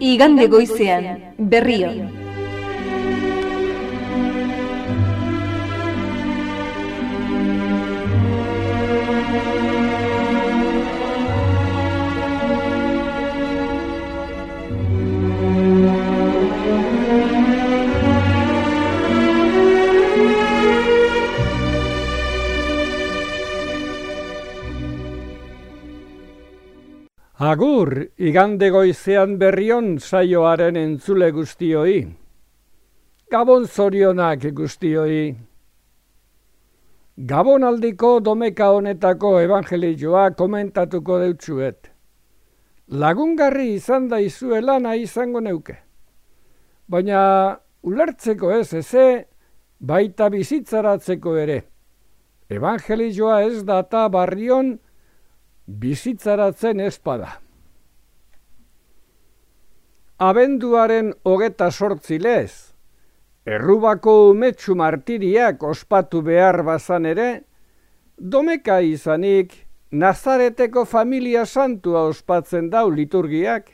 igande goizean berrio. Agur, igande goizean berrion saioaren entzule guztioi. Gabon zorionak guztioi. Gabon aldiko domeka honetako evangelioa komentatuko deutsuet. Lagungarri izan da izuela nahi izango neuke. Baina ulertzeko ez eze, baita bizitzaratzeko ere. Evangelioa ez data barrion, bizitzaratzen espada. Abenduaren hogeta sortzilez, errubako umetsu martiriak ospatu behar bazan ere, domeka izanik Nazareteko familia santua ospatzen dau liturgiak,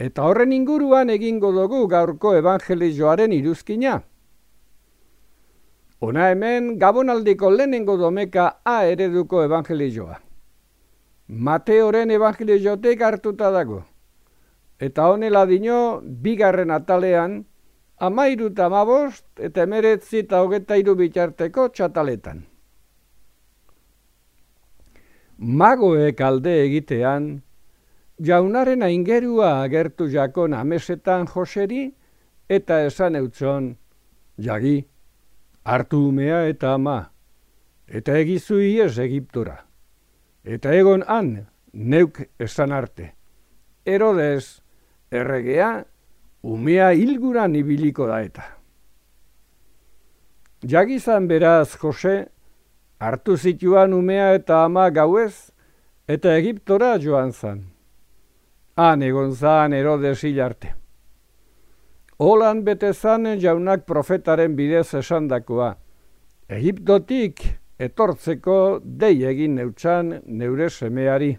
eta horren inguruan egingo dugu gaurko evangelizioaren iruzkina. Ona hemen gabonaldiko lehenengo domeka A ereduko evangelizioa. Mateoren evangeliotik hartuta dago. Eta honela dino, bigarren atalean, amairu eta amabost, eta emeretzi eta hogeta iru bitarteko txataletan. Magoek alde egitean, jaunaren aingerua agertu jakon amesetan joseri, eta esan eutzon, jagi, hartu umea eta ama, eta egizu ies Egiptura eta egon han neuk esan arte. Erodez, erregea, umea hilguran ibiliko da eta. Jagizan beraz, Jose, hartu zituan umea eta ama gauez, eta Egiptora joan zan. Han egon zan erodez hilarte. Holan bete zanen jaunak profetaren bidez esandakoa. Egiptotik etortzeko dei egin neutxan neure semeari.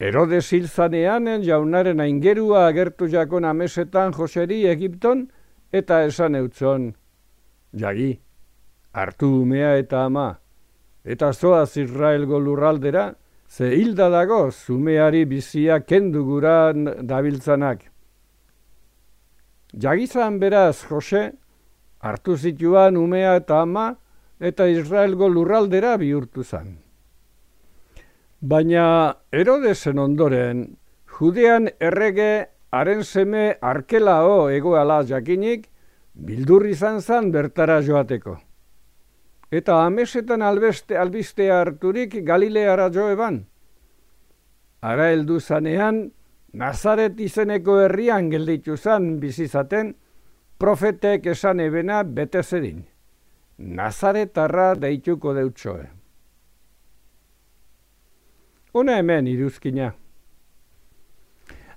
Erode ziltzanean jaunaren aingerua agertu jakon amesetan Joseri Egipton eta esan eutzon. Jagi, hartu umea eta ama, eta zoaz Israelgo lurraldera, ze hilda dago zumeari bizia kenduguran dabiltzanak. Jagizan beraz, Jose, hartu zituan umea eta ama eta Israelgo lurraldera bihurtu zan. Baina erodesen ondoren, judean errege haren seme arkelao egoala jakinik, bildur izan zan bertara joateko. Eta amesetan albeste albistea harturik Galileara jo eban. Ara heldu zanean, Nazaret izeneko herrian gelditu zan bizizaten, profetek esan ebena bete zedin. Nazaretarra deituko deutsoe. Hona hemen iruzkina.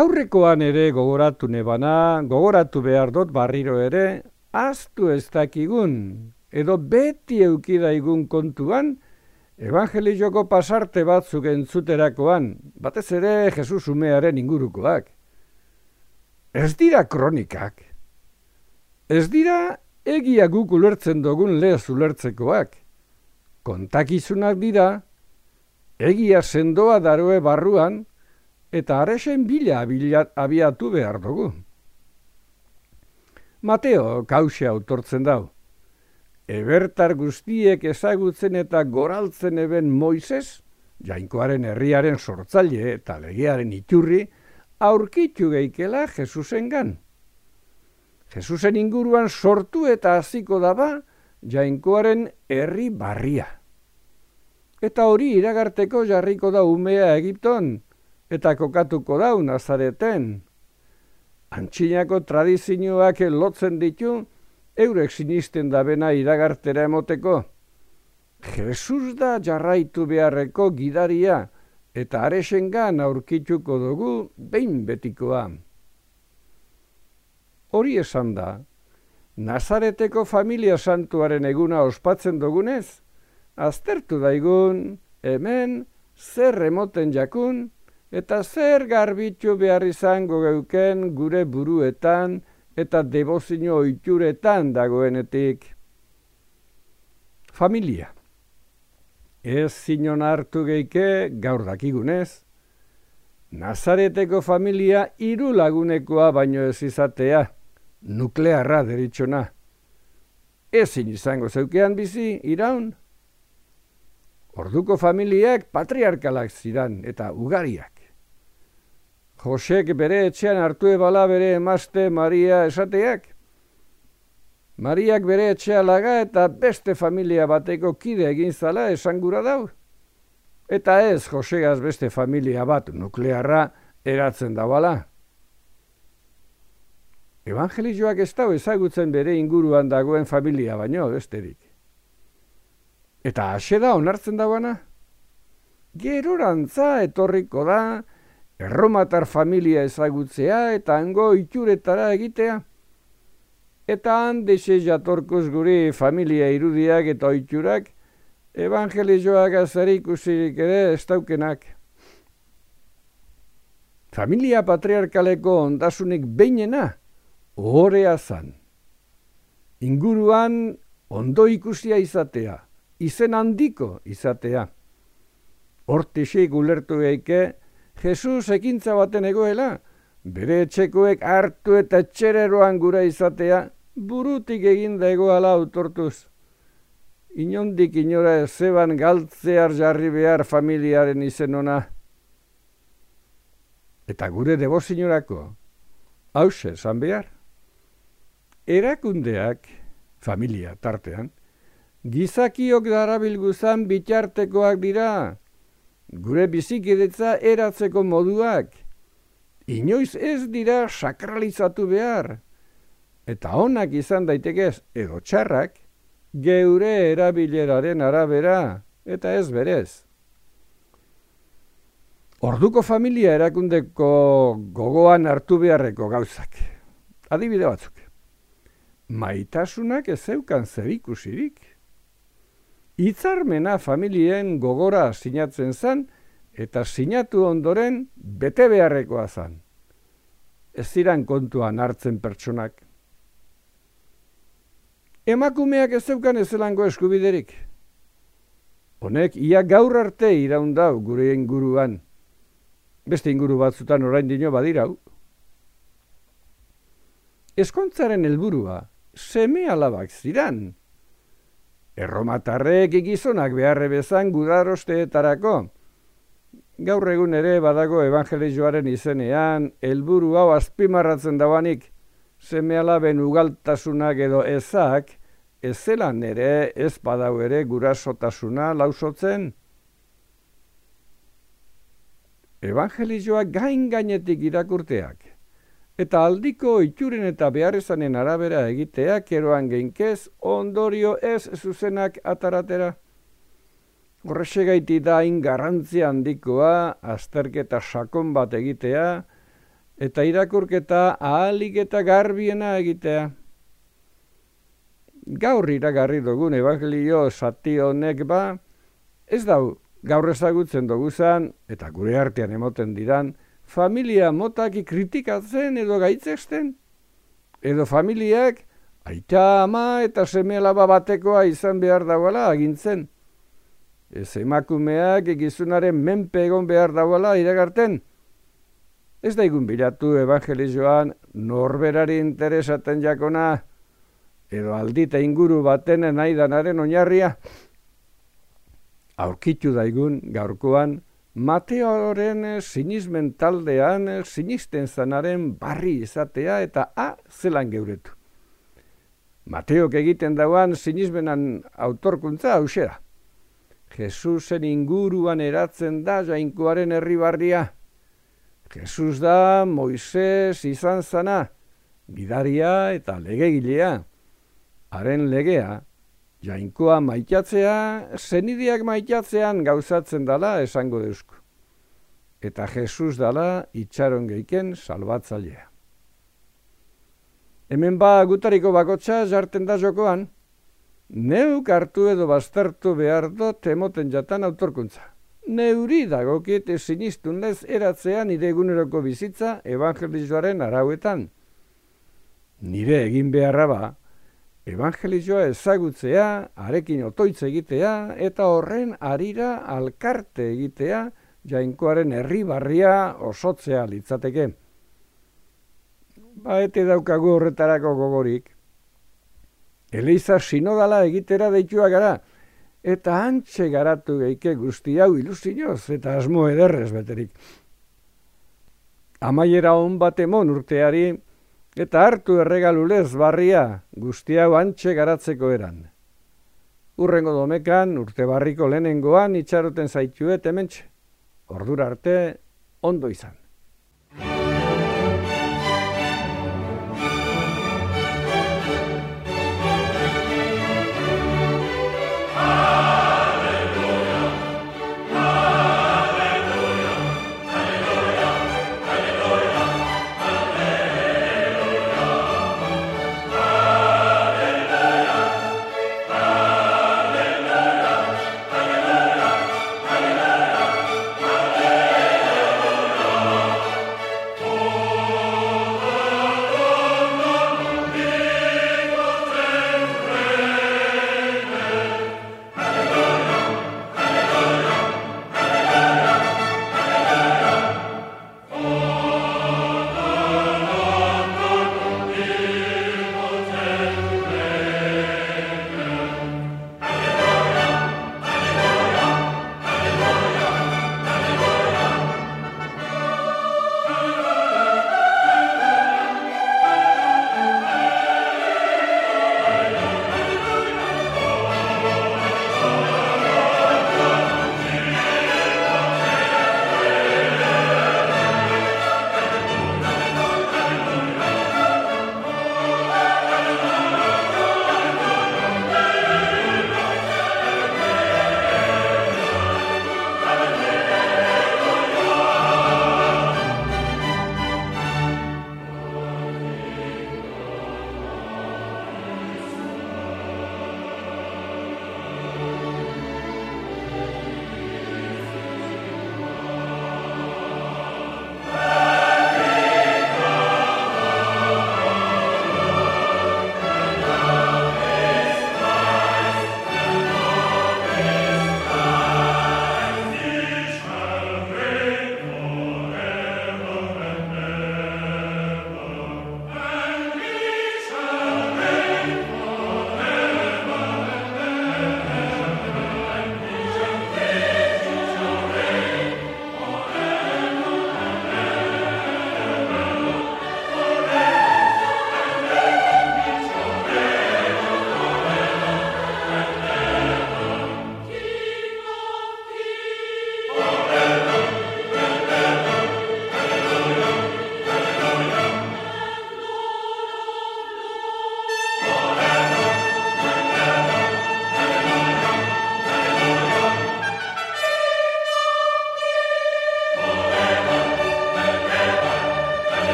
Aurrekoan ere gogoratu nebana, gogoratu behar dut barriro ere, astu ez dakigun, edo beti eukidaigun kontuan, Evangelioko pasarte batzuk entzuterakoan, batez ere Jesus umearen ingurukoak. Ez dira kronikak, Ez dira egia guk ulertzen dugun lehaz ulertzekoak. Kontakizunak dira, egia sendoa daroe barruan, eta aresen bila abiatu behar dugu. Mateo kause autortzen dau. Ebertar guztiek ezagutzen eta goraltzen eben Moises, jainkoaren herriaren sortzaile eta legearen iturri, aurkitu geikela Jesusengan. Jesusen inguruan sortu eta hasiko daba jainkoaren herri barria. Eta hori iragarteko jarriko da umea Egipton eta kokatuko da Nazareten. Antxinako tradizioak lotzen ditu eurek sinisten da bena iragartera emoteko. Jesus da jarraitu beharreko gidaria eta aresengan aurkituko dugu behin betikoa. Hori esan da, Nazareteko familia santuaren eguna ospatzen dugunez, aztertu daigun, hemen, zer emoten jakun, eta zer garbitu behar izango geuken gure buruetan eta debozino oituretan dagoenetik. Familia. Ez zinon hartu geike gaur dakigunez. Nazareteko familia hiru lagunekoa baino ez izatea, nuklearra deritxona. Ezin izango zeukean bizi, iraun. Orduko familiak patriarkalak zidan eta ugariak. Josek bere etxean hartu ebala bere emazte Maria esateak. Mariak bere etxea laga eta beste familia bateko kide egin zala esangura dau. Eta ez Josegaz beste familia bat nuklearra eratzen dauala. Evangelizioak ez dau ezagutzen bere inguruan dagoen familia baino besterik. Eta hase da onartzen dauana? Gerorantza etorriko da, erromatar familia ezagutzea eta hango itxuretara egitea. Eta han dexe jatorkoz guri familia irudiak eta oitxurak, evangelizioak azarik usirik ere ez daukenak. Familia patriarkaleko ondasunik beinena, ohorea zan. Inguruan ondo ikusia izatea, izen handiko izatea. Hortixik ulertu eike, Jesus ekintza baten egoela, bere etxekoek hartu eta txereroan gura izatea, burutik egin egoala autortuz. Inondik inora zeban galtzear jarri behar familiaren izen ona. Eta gure debozinorako, hause, zan behar. Erakundeak, familia tartean, gizakiok darabilguzan bitxartekoak dira, gure bizikidetza eratzeko moduak, inoiz ez dira sakralizatu behar, eta onak izan daitekez edo txarrak, geure erabileraren arabera, eta ez berez. Orduko familia erakundeko gogoan hartu beharreko gauzak. Adibide batzuk. Maitasunak ez zeukan zerikusirik. Itzarmena familien gogora sinatzen zen eta sinatu ondoren bete beharrekoa zen. Ez ziran kontuan hartzen pertsonak. Emakumeak ez zeukan ezelango eskubiderik. Honek ia gaur arte iraundau gure inguruan. Beste inguru batzutan orain dino badirau. Eskontzaren helburua seme alabak ziran. Erromatarrek gizonak beharre bezan gudarosteetarako. Gaur egun ere badago evangelizioaren izenean, helburu hau azpimarratzen dabanik, seme alaben ugaltasunak edo ezak, ez zelan ere ez badau ere gurasotasuna lausotzen. Evangelizioa gain gainetik irakurteak, eta aldiko itxuren eta beharrezanen arabera egiteak eroan geinkez ondorio ez zuzenak ataratera. Horrexegaiti da garrantzia handikoa, azterketa sakon bat egitea, eta irakurketa ahalik eta garbiena egitea. Gaur iragarri dugun evangelio zati honek ba, ez dau gaur ezagutzen duguzan, eta gure artean emoten diran, familia motaki kritikatzen edo gaitzesten? Edo familiak aita ama eta semelaba batekoa izan behar dauala agintzen? Ez emakumeak egizunaren menpe egon behar dauala iragarten? Ez daigun bilatu evangelizioan norberari interesaten jakona edo aldita inguru baten nahi danaren oinarria? Aurkitu daigun gaurkoan Mateoren sinismen taldean sinisten zanaren barri izatea eta a zelan geuretu. Mateok egiten dauan sinismenan autorkuntza hausera. Jesusen inguruan eratzen da jainkoaren herri barria. Jesus da Moises izan zana, bidaria eta legegilea. Haren legea, Jainkoa maitatzea, zenidiak maitatzean gauzatzen dala esango deusku. Eta Jesus dala itxaron geiken salbatzailea. Hemen ba gutariko bakotxa jarten da jokoan, neuk hartu edo baztertu behar dut emoten jatan autorkuntza. neuri dagokiete sinistun lez eratzean nire eguneroko bizitza evangelizoaren arauetan. Nire egin beharra ba, evangelizoa ezagutzea, arekin otoitz egitea, eta horren arira alkarte egitea, jainkoaren herri barria osotzea litzateke. Ba, ete daukagu horretarako gogorik. Eleiza sinodala egitera deitua gara, eta antxe garatu geike guzti hau ilusioz eta asmo ederrez beterik. Amaiera hon bat emon urteari, eta hartu erregalulez barria guzti hau antxe garatzeko eran. Urrengo domekan, urte barriko lehenengoan itxaroten zaituet hementxe. Ordura arte, ondo izan.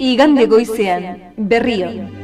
Igande goizean berrio.